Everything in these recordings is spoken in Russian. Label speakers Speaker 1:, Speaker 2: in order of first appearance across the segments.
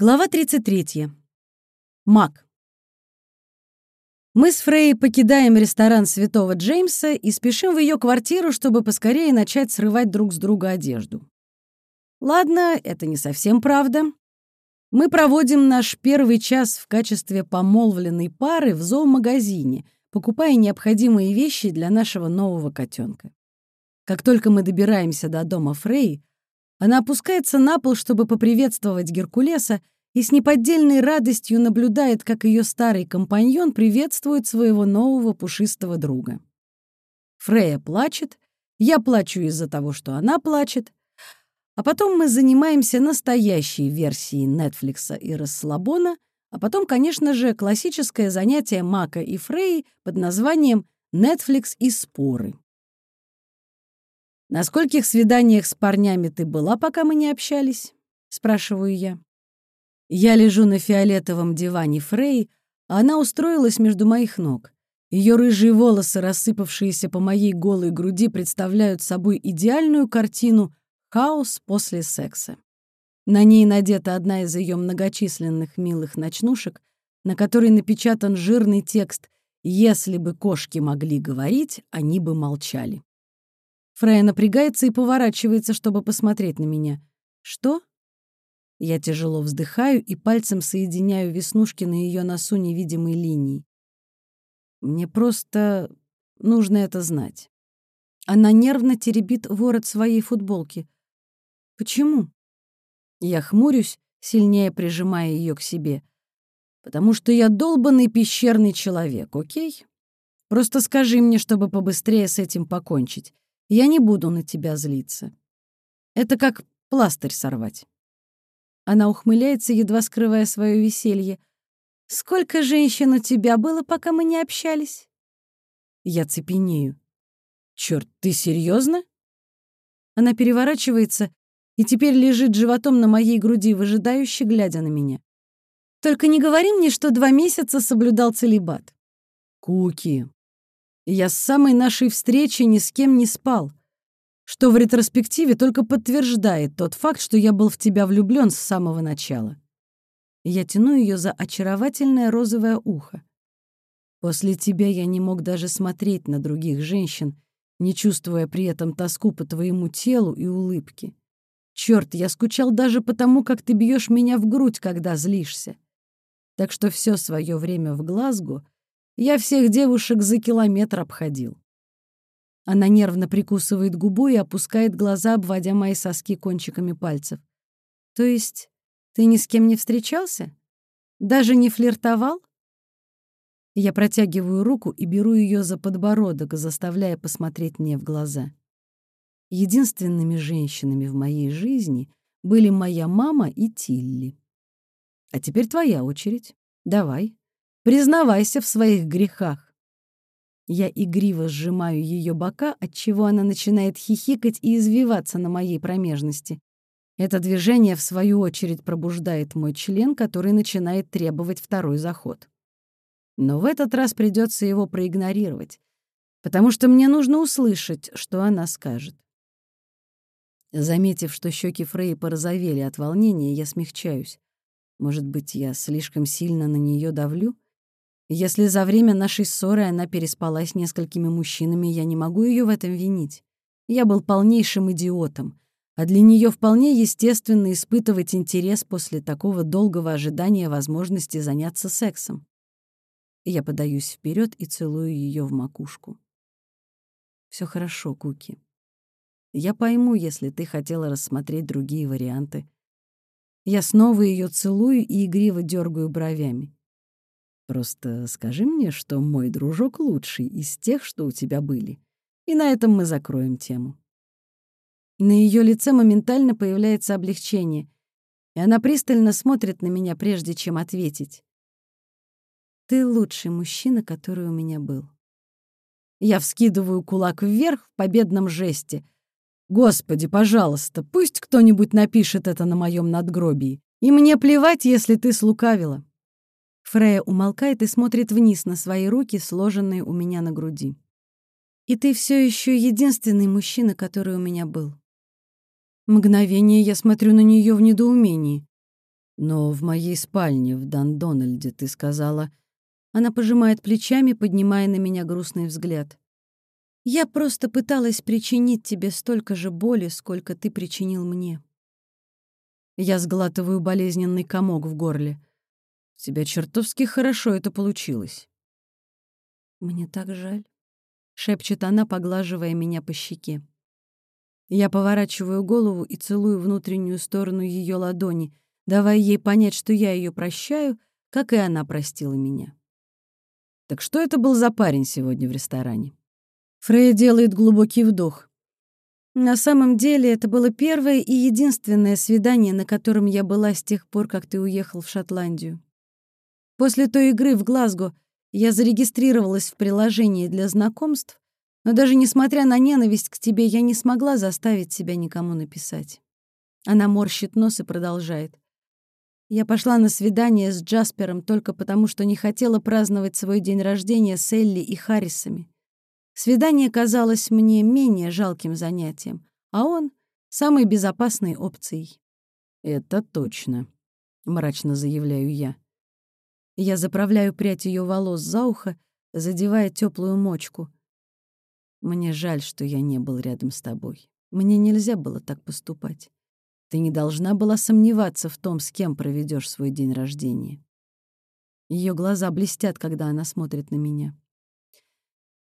Speaker 1: Глава 33. Мак. Мы с Фрей покидаем ресторан Святого Джеймса и спешим в ее квартиру, чтобы поскорее начать срывать друг с друга одежду. Ладно, это не совсем правда. Мы проводим наш первый час в качестве помолвленной пары в зоомагазине, покупая необходимые вещи для нашего нового котенка. Как только мы добираемся до дома Фрей, она опускается на пол, чтобы поприветствовать Геркулеса, и с неподдельной радостью наблюдает, как ее старый компаньон приветствует своего нового пушистого друга. Фрея плачет, я плачу из-за того, что она плачет, а потом мы занимаемся настоящей версией Нетфликса и Расслабона, а потом, конечно же, классическое занятие Мака и Фреи под названием «Нетфликс и споры». «На скольких свиданиях с парнями ты была, пока мы не общались?» — спрашиваю я. Я лежу на фиолетовом диване Фрей, а она устроилась между моих ног. Ее рыжие волосы, рассыпавшиеся по моей голой груди, представляют собой идеальную картину «Хаос после секса». На ней надета одна из ее многочисленных милых ночнушек, на которой напечатан жирный текст «Если бы кошки могли говорить, они бы молчали». Фрея напрягается и поворачивается, чтобы посмотреть на меня. «Что?» Я тяжело вздыхаю и пальцем соединяю веснушки на ее носу невидимой линией. Мне просто нужно это знать. Она нервно теребит ворот своей футболки. Почему? Я хмурюсь, сильнее прижимая ее к себе. Потому что я долбанный пещерный человек, окей? Просто скажи мне, чтобы побыстрее с этим покончить. Я не буду на тебя злиться. Это как пластырь сорвать. Она ухмыляется, едва скрывая свое веселье. «Сколько женщин у тебя было, пока мы не общались?» Я цепенею. «Чёрт, ты серьезно? Она переворачивается и теперь лежит животом на моей груди, выжидающе глядя на меня. «Только не говори мне, что два месяца соблюдал целебат». «Куки, я с самой нашей встречи ни с кем не спал, что в ретроспективе только подтверждает тот факт, что я был в тебя влюблен с самого начала. Я тяну ее за очаровательное розовое ухо. После тебя я не мог даже смотреть на других женщин, не чувствуя при этом тоску по твоему телу и улыбке. Черт, я скучал даже потому, как ты бьешь меня в грудь, когда злишься. Так что все свое время в Глазго — я всех девушек за километр обходил. Она нервно прикусывает губу и опускает глаза, обводя мои соски кончиками пальцев. То есть ты ни с кем не встречался? Даже не флиртовал? Я протягиваю руку и беру ее за подбородок, заставляя посмотреть мне в глаза. Единственными женщинами в моей жизни были моя мама и Тилли. А теперь твоя очередь. Давай. Признавайся в своих грехах. Я игриво сжимаю ее бока, отчего она начинает хихикать и извиваться на моей промежности. Это движение, в свою очередь, пробуждает мой член, который начинает требовать второй заход. Но в этот раз придется его проигнорировать, потому что мне нужно услышать, что она скажет. Заметив, что щеки Фрей порозовели от волнения, я смягчаюсь. Может быть, я слишком сильно на нее давлю? Если за время нашей ссоры она переспала с несколькими мужчинами, я не могу ее в этом винить. Я был полнейшим идиотом, а для нее вполне естественно испытывать интерес после такого долгого ожидания возможности заняться сексом. Я подаюсь вперед и целую ее в макушку. Все хорошо, Куки. Я пойму, если ты хотела рассмотреть другие варианты. Я снова ее целую и игриво дергаю бровями. Просто скажи мне, что мой дружок лучший из тех, что у тебя были. И на этом мы закроем тему. На ее лице моментально появляется облегчение, и она пристально смотрит на меня, прежде чем ответить. «Ты лучший мужчина, который у меня был». Я вскидываю кулак вверх в победном жесте. «Господи, пожалуйста, пусть кто-нибудь напишет это на моем надгробии. И мне плевать, если ты слукавила. Фрея умолкает и смотрит вниз на свои руки, сложенные у меня на груди. «И ты все еще единственный мужчина, который у меня был». Мгновение я смотрю на нее в недоумении. Но в моей спальне в Дандональде ты сказала... Она пожимает плечами, поднимая на меня грустный взгляд. Я просто пыталась причинить тебе столько же боли, сколько ты причинил мне. Я сглатываю болезненный комок в горле. У тебя чертовски хорошо это получилось. Мне так жаль, шепчет она, поглаживая меня по щеке. Я поворачиваю голову и целую внутреннюю сторону ее ладони, давая ей понять, что я ее прощаю, как и она простила меня. Так что это был за парень сегодня в ресторане? Фрея делает глубокий вдох. На самом деле, это было первое и единственное свидание, на котором я была с тех пор, как ты уехал в Шотландию. После той игры в Глазго я зарегистрировалась в приложении для знакомств, но даже несмотря на ненависть к тебе, я не смогла заставить себя никому написать. Она морщит нос и продолжает. Я пошла на свидание с Джаспером только потому, что не хотела праздновать свой день рождения с Элли и Харрисами. Свидание казалось мне менее жалким занятием, а он — самой безопасной опцией. «Это точно», — мрачно заявляю я. Я заправляю прядь ее волос за ухо, задевая теплую мочку. Мне жаль, что я не был рядом с тобой. Мне нельзя было так поступать. Ты не должна была сомневаться в том, с кем проведешь свой день рождения. Ее глаза блестят, когда она смотрит на меня.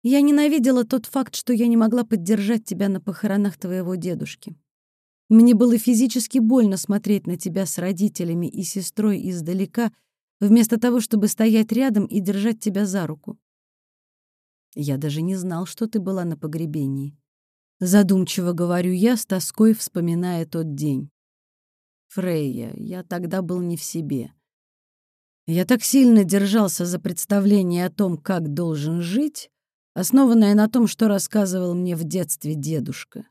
Speaker 1: Я ненавидела тот факт, что я не могла поддержать тебя на похоронах твоего дедушки. Мне было физически больно смотреть на тебя с родителями и сестрой издалека, вместо того, чтобы стоять рядом и держать тебя за руку. Я даже не знал, что ты была на погребении. Задумчиво говорю я, с тоской вспоминая тот день. Фрейя, я тогда был не в себе. Я так сильно держался за представление о том, как должен жить, основанное на том, что рассказывал мне в детстве дедушка.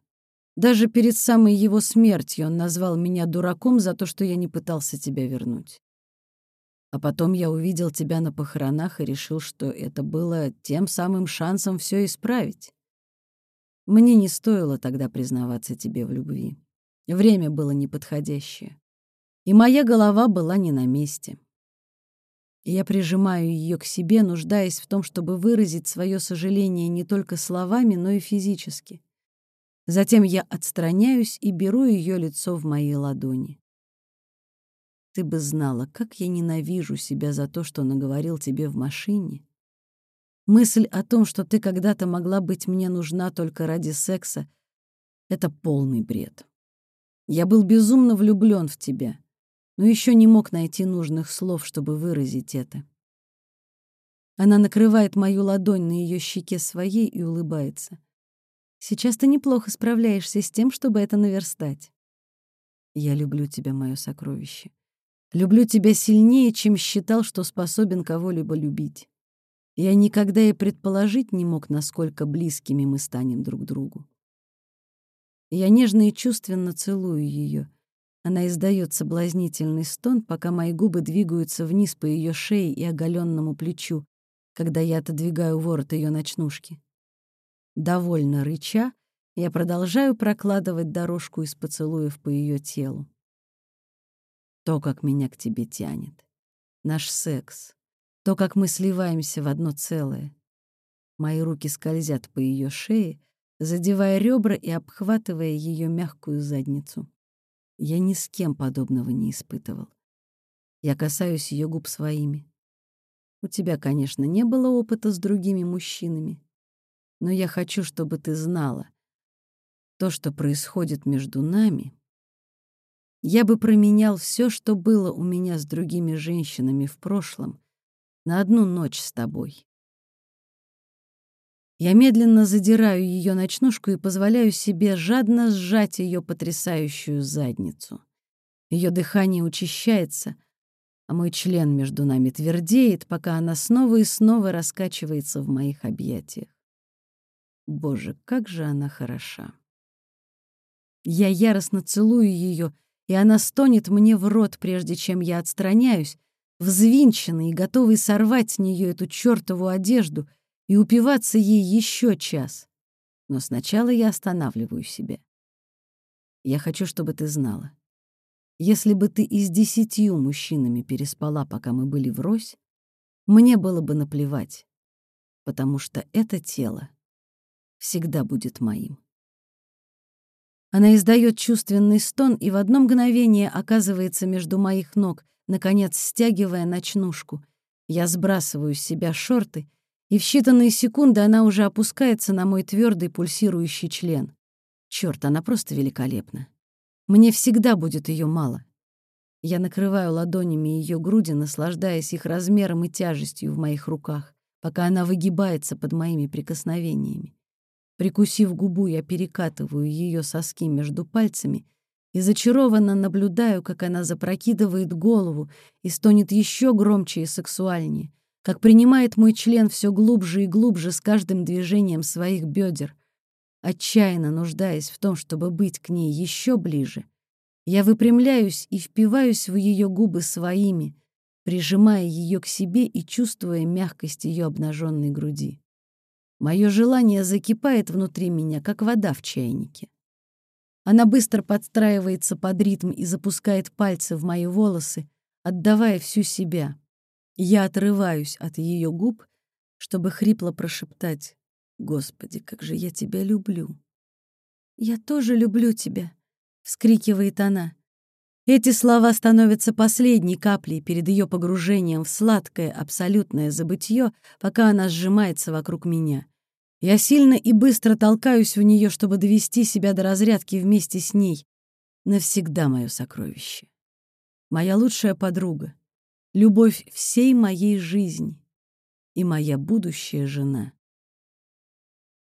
Speaker 1: Даже перед самой его смертью он назвал меня дураком за то, что я не пытался тебя вернуть. А потом я увидел тебя на похоронах и решил, что это было тем самым шансом все исправить. Мне не стоило тогда признаваться тебе в любви. Время было неподходящее. И моя голова была не на месте. Я прижимаю ее к себе, нуждаясь в том, чтобы выразить свое сожаление не только словами, но и физически. Затем я отстраняюсь и беру ее лицо в мои ладони. Ты бы знала, как я ненавижу себя за то, что наговорил тебе в машине, Мысль о том, что ты когда-то могла быть мне нужна только ради секса, — это полный бред. Я был безумно влюблен в тебя, но еще не мог найти нужных слов, чтобы выразить это. Она накрывает мою ладонь на ее щеке своей и улыбается. Сейчас ты неплохо справляешься с тем, чтобы это наверстать. Я люблю тебя, мое сокровище. Люблю тебя сильнее, чем считал, что способен кого-либо любить. Я никогда и предположить не мог, насколько близкими мы станем друг другу. Я нежно и чувственно целую ее. Она издает соблазнительный стон, пока мои губы двигаются вниз по ее шее и оголенному плечу, когда я отодвигаю ворот ее ночнушки. Довольно рыча, я продолжаю прокладывать дорожку из поцелуев по ее телу. То, как меня к тебе тянет. Наш секс, то, как мы сливаемся в одно целое. Мои руки скользят по ее шее, задевая ребра и обхватывая ее мягкую задницу. Я ни с кем подобного не испытывал. Я касаюсь ее губ своими. У тебя, конечно, не было опыта с другими мужчинами, но я хочу, чтобы ты знала, то, что происходит между нами, я бы променял все, что было у меня с другими женщинами в прошлом, на одну ночь с тобой. Я медленно задираю ее ночнушку и позволяю себе жадно сжать ее потрясающую задницу. Ее дыхание учащается, а мой член между нами твердеет, пока она снова и снова раскачивается в моих объятиях. Боже, как же она хороша. Я яростно целую ее, и она стонет мне в рот, прежде чем я отстраняюсь, взвинченный и готовый сорвать с нее эту чертову одежду и упиваться ей еще час. Но сначала я останавливаю себя. Я хочу, чтобы ты знала. Если бы ты и с десятью мужчинами переспала, пока мы были врозь, мне было бы наплевать, потому что это тело всегда будет моим. Она издает чувственный стон и в одно мгновение оказывается между моих ног, наконец стягивая ночнушку. Я сбрасываю с себя шорты, и в считанные секунды она уже опускается на мой твердый пульсирующий член. Черт, она просто великолепна. Мне всегда будет ее мало. Я накрываю ладонями ее груди, наслаждаясь их размером и тяжестью в моих руках, пока она выгибается под моими прикосновениями. Прикусив губу, я перекатываю ее соски между пальцами и зачарованно наблюдаю, как она запрокидывает голову и стонет еще громче и сексуальнее, как принимает мой член все глубже и глубже с каждым движением своих бедер. Отчаянно нуждаясь в том, чтобы быть к ней еще ближе, я выпрямляюсь и впиваюсь в ее губы своими, прижимая ее к себе и чувствуя мягкость ее обнаженной груди. Мое желание закипает внутри меня, как вода в чайнике. Она быстро подстраивается под ритм и запускает пальцы в мои волосы, отдавая всю себя. Я отрываюсь от ее губ, чтобы хрипло прошептать «Господи, как же я тебя люблю!» «Я тоже люблю тебя», — вскрикивает она. Эти слова становятся последней каплей перед ее погружением в сладкое, абсолютное забытье, пока она сжимается вокруг меня. Я сильно и быстро толкаюсь в нее, чтобы довести себя до разрядки вместе с ней. Навсегда мое сокровище. Моя лучшая подруга. Любовь всей моей жизни. И моя будущая жена.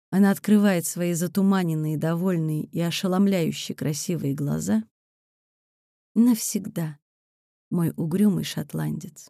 Speaker 1: Она открывает свои затуманенные, довольные и ошеломляющие красивые глаза. Навсегда, мой угрюмый шотландец.